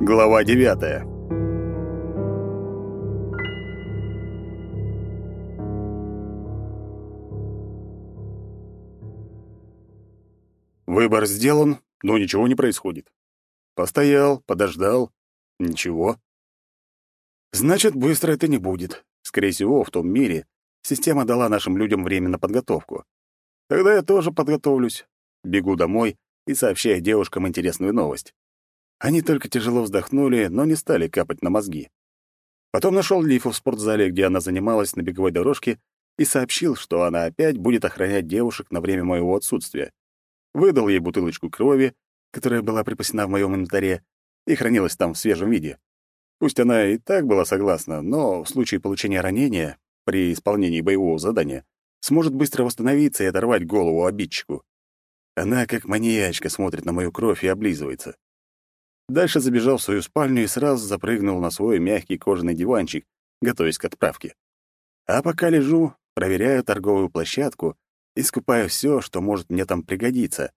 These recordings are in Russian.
Глава девятая Выбор сделан, но ничего не происходит. Постоял, подождал. Ничего. Значит, быстро это не будет. Скорее всего, в том мире система дала нашим людям время на подготовку. Тогда я тоже подготовлюсь. Бегу домой и сообщаю девушкам интересную новость. Они только тяжело вздохнули, но не стали капать на мозги. Потом нашел Лифу в спортзале, где она занималась на беговой дорожке, и сообщил, что она опять будет охранять девушек на время моего отсутствия выдал ей бутылочку крови, которая была припасена в моем инвентаре и хранилась там в свежем виде. Пусть она и так была согласна, но в случае получения ранения при исполнении боевого задания сможет быстро восстановиться и оторвать голову обидчику. Она, как маньячка, смотрит на мою кровь и облизывается. Дальше забежал в свою спальню и сразу запрыгнул на свой мягкий кожаный диванчик, готовясь к отправке. А пока лежу, проверяю торговую площадку и скупаю все, что может мне там пригодиться.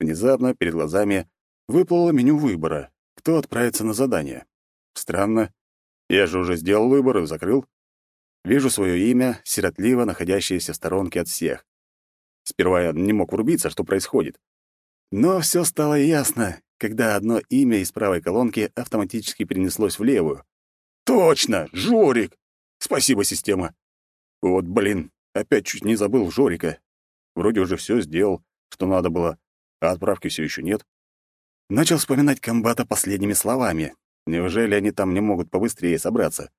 Внезапно перед глазами выплыло меню выбора, кто отправится на задание. Странно. Я же уже сделал выбор и закрыл. Вижу свое имя, сиротливо находящееся в сторонке от всех. Сперва я не мог врубиться, что происходит. Но все стало ясно, когда одно имя из правой колонки автоматически перенеслось в левую. «Точно! Жорик! Спасибо, система!» Вот, блин, Опять чуть не забыл Жорика. Вроде уже все сделал, что надо было, а отправки все еще нет. Начал вспоминать комбата последними словами. Неужели они там не могут побыстрее собраться?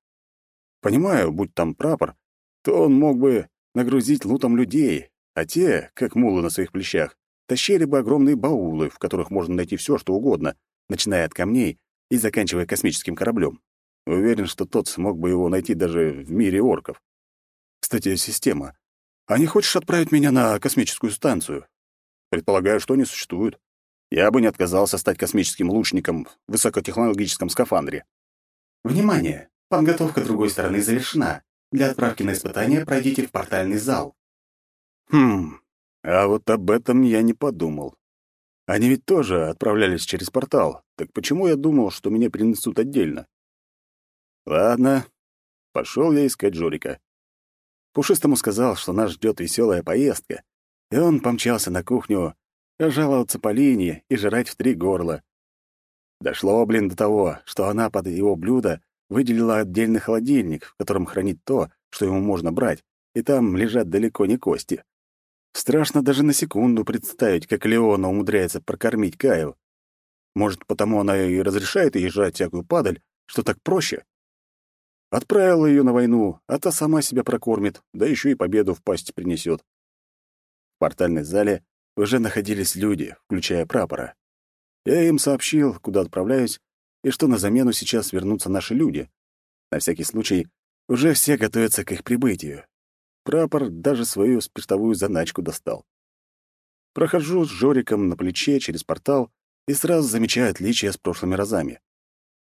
Понимаю, будь там прапор, то он мог бы нагрузить лутом людей, а те, как мулы на своих плечах, тащили бы огромные баулы, в которых можно найти все, что угодно, начиная от камней и заканчивая космическим кораблем. Уверен, что тот смог бы его найти даже в мире орков. Кстати, система. А не хочешь отправить меня на космическую станцию? Предполагаю, что они существуют. Я бы не отказался стать космическим лучником в высокотехнологическом скафандре. Внимание! Подготовка другой стороны завершена. Для отправки на испытание пройдите в портальный зал. Хм, а вот об этом я не подумал. Они ведь тоже отправлялись через портал. Так почему я думал, что меня принесут отдельно? Ладно, пошел я искать Жорика. Пушистому сказал, что нас ждет веселая поездка, и он помчался на кухню жаловаться Полине и жрать в три горла. Дошло, блин, до того, что она под его блюдо выделила отдельный холодильник, в котором хранит то, что ему можно брать, и там лежат далеко не кости. Страшно даже на секунду представить, как Леона умудряется прокормить Каю. Может, потому она и разрешает ей жрать всякую падаль, что так проще? Отправила ее на войну, а та сама себя прокормит, да еще и победу в пасть принесет. В портальной зале уже находились люди, включая прапора. Я им сообщил, куда отправляюсь, и что на замену сейчас вернутся наши люди. На всякий случай, уже все готовятся к их прибытию. Прапор даже свою спиртовую заначку достал. Прохожу с Жориком на плече через портал и сразу замечаю отличия с прошлыми разами.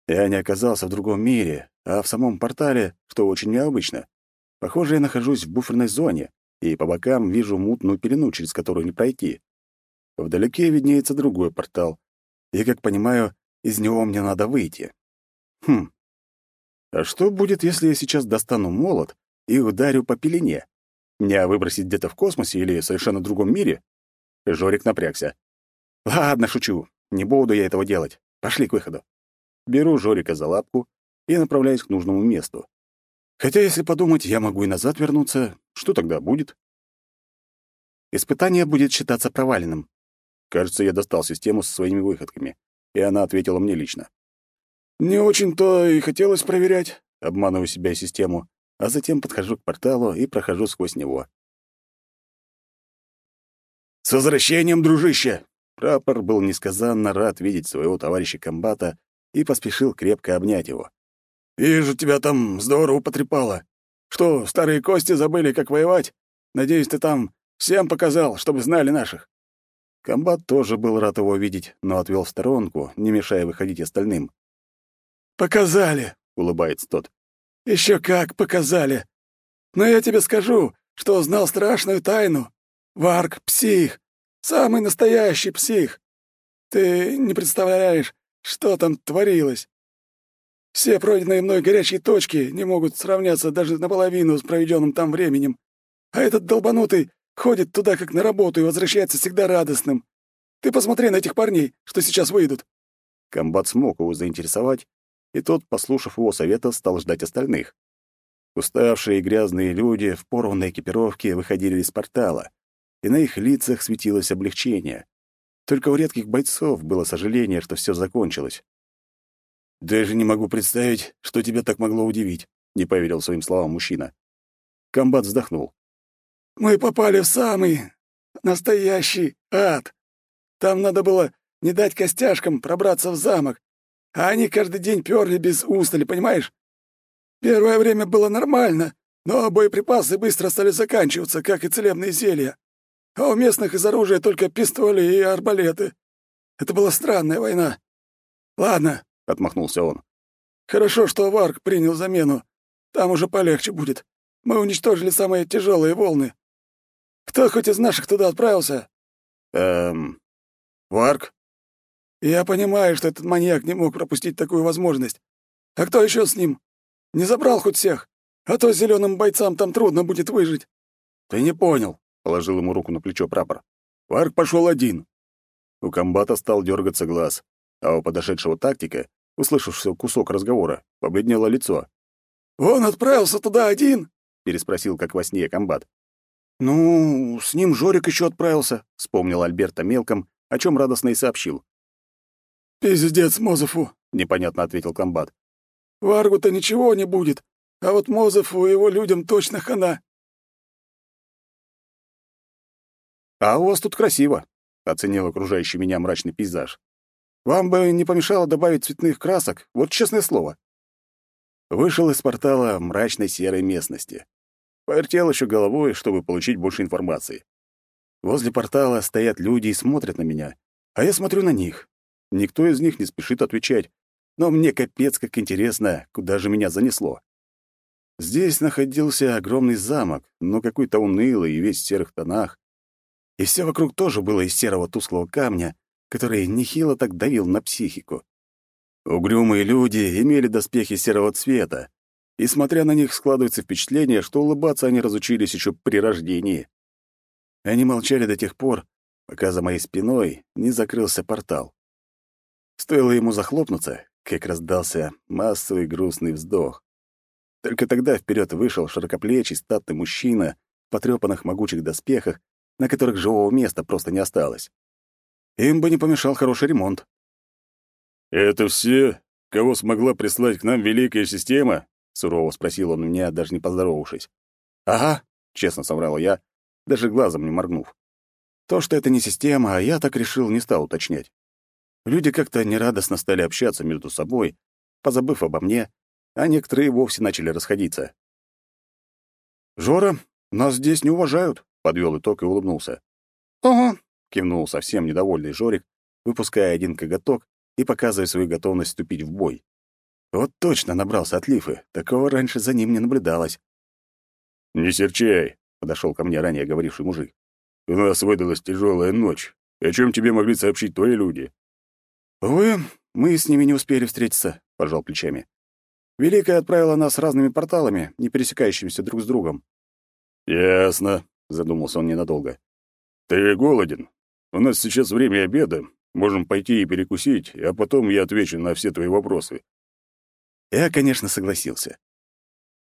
Я не оказался в другом мире, а в самом портале, что очень необычно. Похоже, я нахожусь в буферной зоне, и по бокам вижу мутную пелену, через которую не пройти. Вдалеке виднеется другой портал, и, как понимаю, из него мне надо выйти. Хм. А что будет, если я сейчас достану молот и ударю по пелене? Меня выбросить где-то в космосе или совершенно другом мире? Жорик напрягся. Ладно, шучу. Не буду я этого делать. Пошли к выходу. Беру Жорика за лапку и направляюсь к нужному месту. Хотя, если подумать, я могу и назад вернуться. Что тогда будет? Испытание будет считаться проваленным. Кажется, я достал систему со своими выходками, и она ответила мне лично. Не очень-то и хотелось проверять. Обманываю себя и систему, а затем подхожу к порталу и прохожу сквозь него. «С возвращением, дружище!» Прапор был несказанно рад видеть своего товарища-комбата и поспешил крепко обнять его. «Вижу, тебя там здорово потрепало. Что, старые кости забыли, как воевать? Надеюсь, ты там всем показал, чтобы знали наших». Комбат тоже был рад его видеть, но отвел в сторонку, не мешая выходить остальным. «Показали!» — улыбается тот. «Еще как показали! Но я тебе скажу, что узнал страшную тайну. Варк — псих, Самый настоящий псих. Ты не представляешь, что там творилось. Все пройденные мной горячие точки не могут сравняться даже наполовину с проведенным там временем. А этот долбанутый ходит туда как на работу и возвращается всегда радостным. Ты посмотри на этих парней, что сейчас выйдут». Комбат смог его заинтересовать, и тот, послушав его совета, стал ждать остальных. Уставшие и грязные люди в порванной экипировке выходили из портала, и на их лицах светилось облегчение. Только у редких бойцов было сожаление, что все закончилось. «Даже не могу представить, что тебя так могло удивить», — не поверил своим словам мужчина. Комбат вздохнул. «Мы попали в самый настоящий ад. Там надо было не дать костяшкам пробраться в замок, а они каждый день перли без устали, понимаешь? Первое время было нормально, но боеприпасы быстро стали заканчиваться, как и целебные зелья. А у местных из оружия только пистоли и арбалеты. Это была странная война. Ладно, — отмахнулся он. Хорошо, что Варк принял замену. Там уже полегче будет. Мы уничтожили самые тяжелые волны. Кто хоть из наших туда отправился? Эм... Варк? Я понимаю, что этот маньяк не мог пропустить такую возможность. А кто еще с ним? Не забрал хоть всех? А то зеленым бойцам там трудно будет выжить. Ты не понял, положил ему руку на плечо прапор. Варк пошел один. У комбата стал дергаться глаз, а у подошедшего тактика, услышавшего кусок разговора, побледнело лицо. «Он отправился туда один?» — переспросил, как во сне, комбат. «Ну, с ним Жорик еще отправился», — вспомнил Альберта мелком, о чем радостно и сообщил. «Пиздец Мозефу», — непонятно ответил комбат. «Варгу-то ничего не будет, а вот Мозефу и его людям точно хана». «А у вас тут красиво», — оценил окружающий меня мрачный пейзаж. «Вам бы не помешало добавить цветных красок, вот честное слово». Вышел из портала мрачной серой местности. Повертел еще головой, чтобы получить больше информации. Возле портала стоят люди и смотрят на меня, а я смотрю на них. Никто из них не спешит отвечать, но мне капец как интересно, куда же меня занесло. Здесь находился огромный замок, но какой-то унылый и весь в серых тонах. И все вокруг тоже было из серого тусклого камня, который нехило так давил на психику. Угрюмые люди имели доспехи серого цвета, и, смотря на них, складывается впечатление, что улыбаться они разучились еще при рождении. Они молчали до тех пор, пока за моей спиной не закрылся портал. Стоило ему захлопнуться, как раздался массовый грустный вздох. Только тогда вперед вышел широкоплечий статный мужчина в потрёпанных могучих доспехах, на которых живого места просто не осталось. Им бы не помешал хороший ремонт. «Это все, кого смогла прислать к нам великая система?» — сурово спросил он меня, даже не поздоровавшись. «Ага», — честно соврал я, даже глазом не моргнув. То, что это не система, а я так решил, не стал уточнять. Люди как-то нерадостно стали общаться между собой, позабыв обо мне, а некоторые вовсе начали расходиться. «Жора, нас здесь не уважают», — подвел итог и улыбнулся. «Ага», — кивнул совсем недовольный Жорик, выпуская один коготок и показывая свою готовность вступить в бой. Вот точно набрался от лифы. Такого раньше за ним не наблюдалось. «Не серчай», — подошел ко мне ранее говоривший мужик. «У нас выдалась тяжелая ночь. О чем тебе могли сообщить твои люди?» «Увы, мы с ними не успели встретиться», — пожал плечами. «Великая отправила нас разными порталами, не пересекающимися друг с другом». «Ясно», — задумался он ненадолго. «Ты голоден? У нас сейчас время обеда. Можем пойти и перекусить, а потом я отвечу на все твои вопросы». Я, конечно, согласился.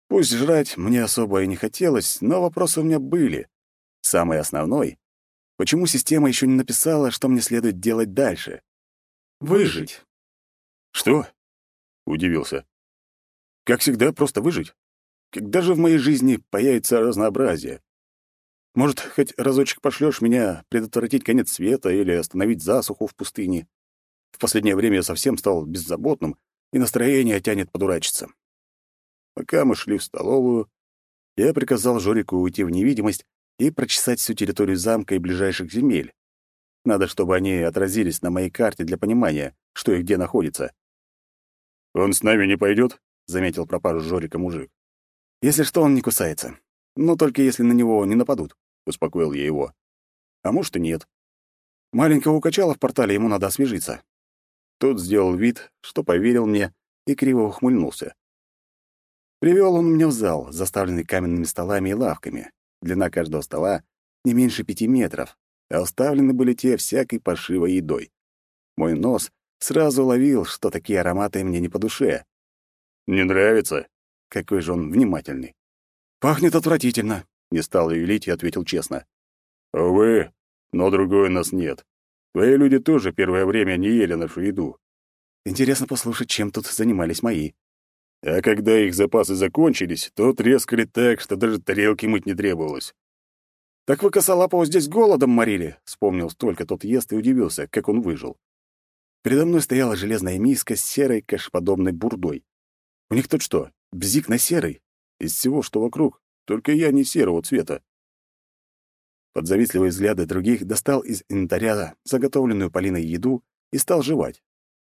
Пусть жрать мне особо и не хотелось, но вопросы у меня были. Самый основной — почему система еще не написала, что мне следует делать дальше? Выжить. Что? Удивился. Как всегда, просто выжить. Когда же в моей жизни появится разнообразие? Может, хоть разочек пошлешь меня предотвратить конец света или остановить засуху в пустыне? В последнее время я совсем стал беззаботным, и настроение тянет подурачиться. Пока мы шли в столовую, я приказал Жорику уйти в невидимость и прочесать всю территорию замка и ближайших земель. Надо, чтобы они отразились на моей карте для понимания, что и где находится. «Он с нами не пойдет?» — заметил пропажу Жорика мужик. «Если что, он не кусается. Но только если на него не нападут», — успокоил я его. «А может и нет. Маленького укачала в портале, ему надо освежиться. Тот сделал вид, что поверил мне, и криво ухмыльнулся. Привел он меня в зал, заставленный каменными столами и лавками. Длина каждого стола не меньше пяти метров, а уставлены были те всякой пошивой едой. Мой нос сразу уловил, что такие ароматы мне не по душе. «Не нравится?» Какой же он внимательный. «Пахнет отвратительно», — не стал юлить и ответил честно. «Увы, но другой у нас нет. Твои люди тоже первое время не ели нашу еду. Интересно послушать, чем тут занимались мои. А когда их запасы закончились, то трескали так, что даже тарелки мыть не требовалось. «Так вы Косолапова здесь голодом морили?» — вспомнил столько тот ест и удивился, как он выжил. Передо мной стояла железная миска с серой кашподобной бурдой. У них тут что, бзик на серый? Из всего, что вокруг, только я не серого цвета. Под завистливые взгляды других достал из инвентаря заготовленную Полиной еду и стал жевать.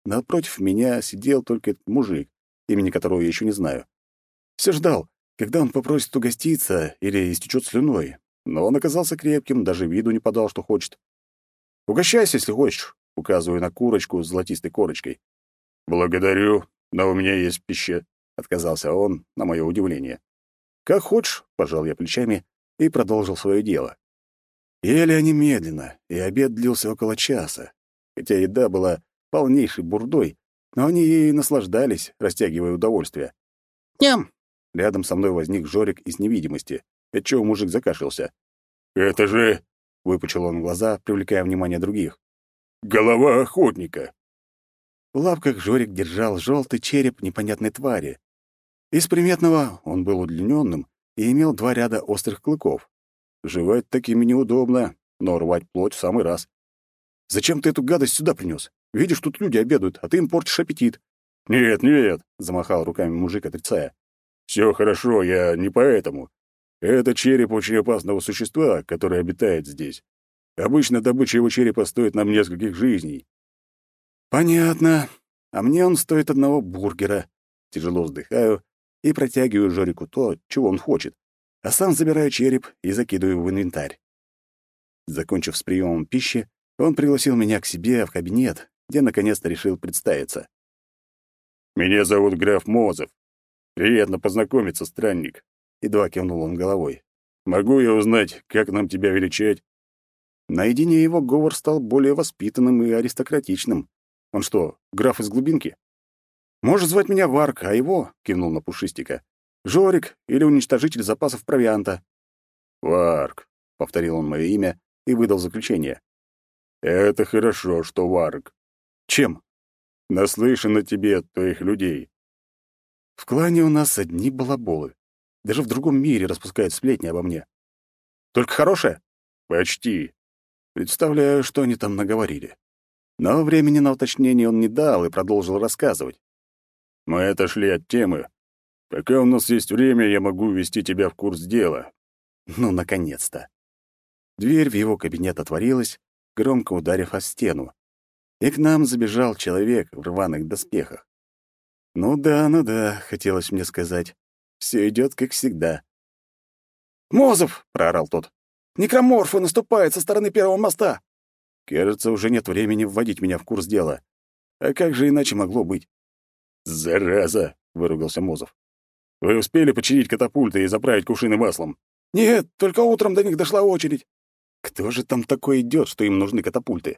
Напротив меня сидел только этот мужик, имени которого я еще не знаю. Все ждал, когда он попросит угоститься или истечет слюной, но он оказался крепким, даже виду не подал, что хочет. «Угощайся, если хочешь», — указываю на курочку с золотистой корочкой. «Благодарю, но у меня есть пища», — отказался он, на мое удивление. «Как хочешь», — пожал я плечами и продолжил свое дело. Ели они медленно, и обед длился около часа. Хотя еда была полнейшей бурдой, но они ей наслаждались, растягивая удовольствие. «Ням!» Рядом со мной возник Жорик из невидимости, отчего мужик закашлялся. «Это же...» — выпучил он глаза, привлекая внимание других. «Голова охотника!» В лапках Жорик держал желтый череп непонятной твари. Из приметного он был удлиненным и имел два ряда острых клыков. Жевать такими неудобно, но рвать плоть в самый раз. Зачем ты эту гадость сюда принес? Видишь, тут люди обедают, а ты им портишь аппетит. Нет, нет, замахал руками мужик, отрицая. Все хорошо, я не поэтому. Это череп очень опасного существа, которое обитает здесь. Обычно добыча его черепа стоит нам нескольких жизней. Понятно. А мне он стоит одного бургера. Тяжело вздыхаю и протягиваю Жорику то, чего он хочет а сам забираю череп и закидываю в инвентарь. Закончив с приемом пищи, он пригласил меня к себе в кабинет, где наконец-то решил представиться. «Меня зовут граф Мозов. Приятно познакомиться, странник», — едва кивнул он головой. «Могу я узнать, как нам тебя величать?» Наедине его говор стал более воспитанным и аристократичным. Он что, граф из глубинки? «Можешь звать меня Варк, а его», — кивнул на Пушистика, Жорик или уничтожитель запасов провианта. Варк, повторил он мое имя и выдал заключение. Это хорошо, что Варк. Чем? Наслышан о тебе от твоих людей. В клане у нас одни балаболы. Даже в другом мире распускают сплетни обо мне. Только хорошее? Почти. Представляю, что они там наговорили. Но времени на уточнение он не дал и продолжил рассказывать. Мы отошли от темы, Пока у нас есть время, я могу ввести тебя в курс дела. Ну, наконец-то. Дверь в его кабинет отворилась, громко ударив о стену. И к нам забежал человек в рваных доспехах. Ну да, ну да, хотелось мне сказать. Все идет как всегда. «Мозов!» — проорал тот. «Некроморфы наступают со стороны первого моста!» Кажется, уже нет времени вводить меня в курс дела. А как же иначе могло быть? «Зараза!» — выругался Мозов. Вы успели починить катапульты и заправить кувшины маслом? Нет, только утром до них дошла очередь. Кто же там такой идет, что им нужны катапульты?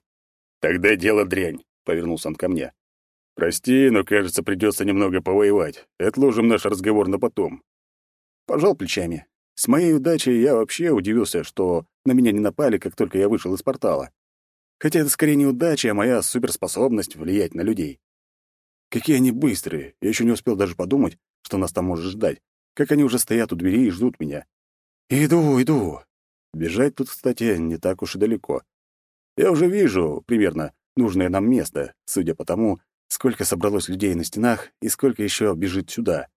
Тогда дело дрянь, повернулся он ко мне. Прости, но, кажется, придется немного повоевать. Отложим наш разговор на потом. Пожал плечами. С моей удачей я вообще удивился, что на меня не напали, как только я вышел из портала. Хотя это скорее не удача, а моя суперспособность влиять на людей. Какие они быстрые. Я еще не успел даже подумать, что нас там может ждать, как они уже стоят у двери и ждут меня. Иду, иду. Бежать тут, кстати, не так уж и далеко. Я уже вижу примерно нужное нам место, судя по тому, сколько собралось людей на стенах и сколько еще бежит сюда.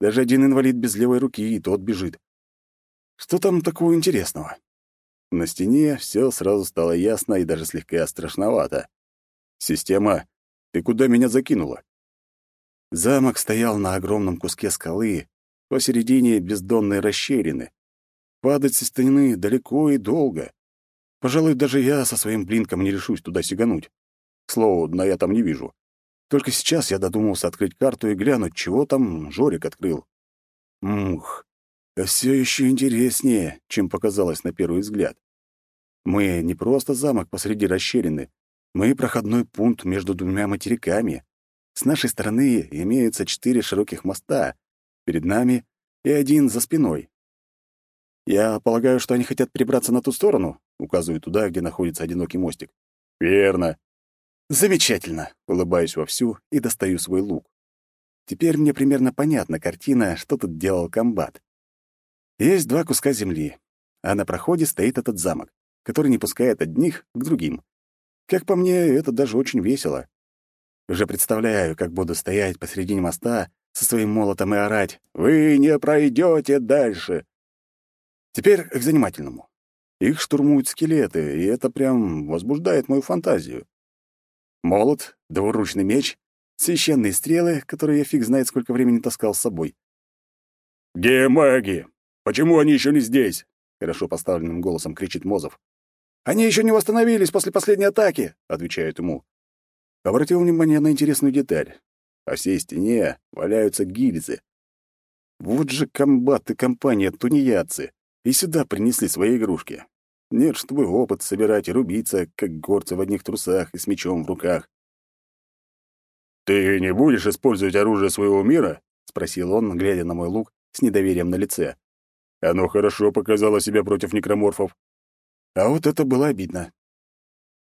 Даже один инвалид без левой руки, и тот бежит. Что там такого интересного? На стене все сразу стало ясно и даже слегка страшновато. Система ты куда меня закинула? Замок стоял на огромном куске скалы, посередине бездонной расщелины. Падать со стены далеко и долго. Пожалуй, даже я со своим блинком не решусь туда сигануть. К слову, я там не вижу. Только сейчас я додумался открыть карту и глянуть, чего там Жорик открыл. Мух, все еще интереснее, чем показалось на первый взгляд. Мы не просто замок посреди расщелины, мы проходной пункт между двумя материками. С нашей стороны имеются четыре широких моста, перед нами и один за спиной. Я полагаю, что они хотят перебраться на ту сторону, указываю туда, где находится одинокий мостик. Верно. Замечательно, улыбаюсь вовсю и достаю свой лук. Теперь мне примерно понятна картина, что тут делал комбат. Есть два куска земли, а на проходе стоит этот замок, который не пускает одних к другим. Как по мне, это даже очень весело. Уже представляю, как буду стоять посредине моста со своим молотом и орать «Вы не пройдете дальше!» Теперь к занимательному. Их штурмуют скелеты, и это прям возбуждает мою фантазию. Молот, двуручный меч, священные стрелы, которые я фиг знает сколько времени таскал с собой. «Где маги? Почему они еще не здесь?» — хорошо поставленным голосом кричит Мозов. «Они еще не восстановились после последней атаки», — отвечают ему. Обратил внимание на интересную деталь. По всей стене валяются гильзы. Вот же комбат и компания тунеядцы. И сюда принесли свои игрушки. Нет, чтобы опыт собирать и рубиться, как горцы в одних трусах и с мечом в руках. «Ты не будешь использовать оружие своего мира?» — спросил он, глядя на мой лук с недоверием на лице. Оно хорошо показало себя против некроморфов. А вот это было обидно.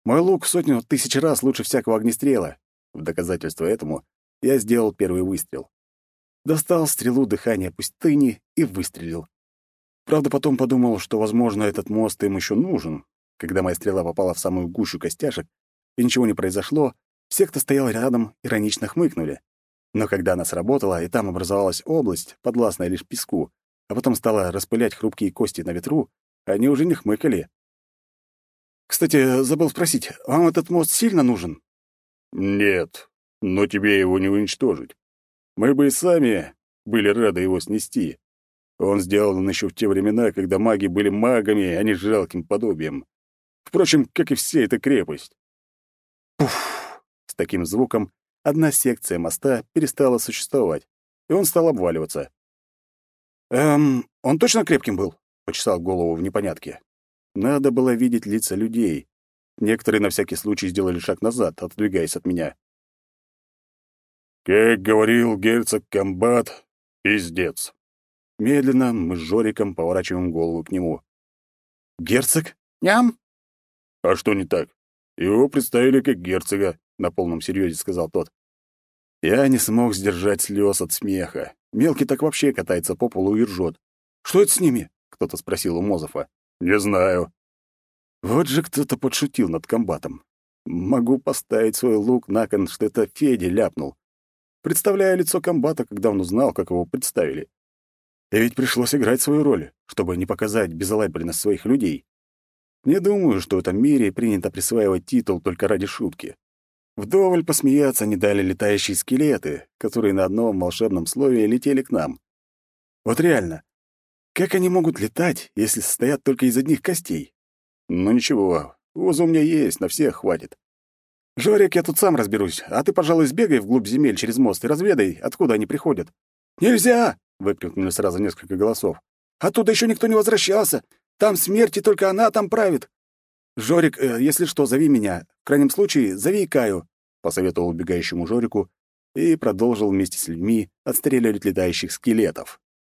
Мой лук в сотню тысяч раз лучше всякого огнестрела. В доказательство этому я сделал первый выстрел. Достал стрелу дыхания пустыни и выстрелил. Правда, потом подумал, что, возможно, этот мост им еще нужен. Когда моя стрела попала в самую гущу костяшек, и ничего не произошло, все, кто стоял рядом, иронично хмыкнули. Но когда она сработала, и там образовалась область, подвластная лишь песку, а потом стала распылять хрупкие кости на ветру, они уже не хмыкали. «Кстати, забыл спросить, вам этот мост сильно нужен?» «Нет, но тебе его не уничтожить. Мы бы и сами были рады его снести. Он сделан еще в те времена, когда маги были магами, а не жалким подобием. Впрочем, как и вся эта крепость». Пуф! С таким звуком одна секция моста перестала существовать, и он стал обваливаться. «Эм, он точно крепким был?» — почесал голову в непонятке. Надо было видеть лица людей. Некоторые на всякий случай сделали шаг назад, отодвигаясь от меня. «Как говорил герцог Комбат, пиздец». Медленно мы с Жориком поворачиваем голову к нему. «Герцог? Ням?» «А что не так? Его представили как герцога», — на полном серьезе сказал тот. Я не смог сдержать слез от смеха. Мелкий так вообще катается по полу и ржет. «Что это с ними?» — кто-то спросил у Мозофа. «Не знаю». Вот же кто-то подшутил над комбатом. Могу поставить свой лук на кон, что это Федя ляпнул. Представляю лицо комбата, когда он узнал, как его представили. И ведь пришлось играть свою роль, чтобы не показать безалаберность своих людей. Не думаю, что в этом мире принято присваивать титул только ради шутки. Вдоволь посмеяться не дали летающие скелеты, которые на одном волшебном слове летели к нам. Вот реально, как они могут летать, если состоят только из одних костей? Ну ничего, уза у меня есть, на всех хватит. Жорик, я тут сам разберусь, а ты, пожалуй, сбегай вглубь земель через мост и разведай, откуда они приходят. Нельзя! выкрикнули сразу несколько голосов. Оттуда еще никто не возвращался. Там смерть, и только она там правит. «Жорик, э, если что, зови меня. В крайнем случае, зови Каю», — посоветовал убегающему Жорику и продолжил вместе с людьми отстреливать летающих скелетов.